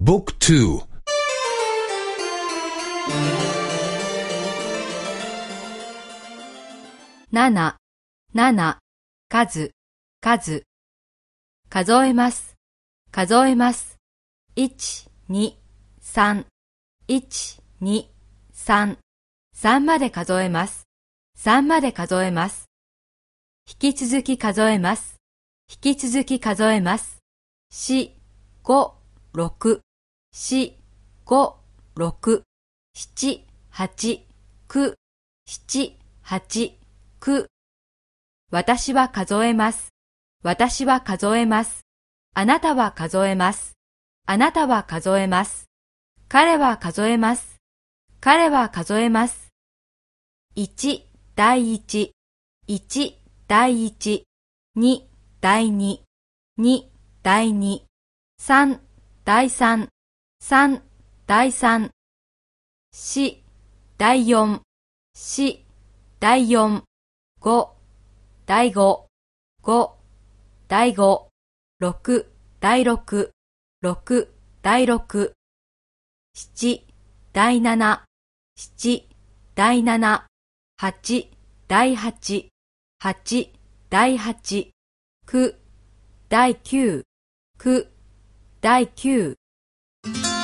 Book 2七、七、数、数。数えます、数えます。一、二、三、一、二、三。三まで数えます。三まで数えます。引き続き数えます。引き続き数えます。四、五、六、四、五、六、七、八、九、七、八、九。私は数えます。私は数えます。あなたは数えます。あなたは数えます。彼は数えます。彼は数えます。一、第一、一、第一、二、第二、二、第二、三、第三、三、第三、四、第四、四、第四、五、第五、五、第五、六、第六、六、第六、七、第七、七、第七、八、第八、八、第八、九、第九、九、第九。Thank you.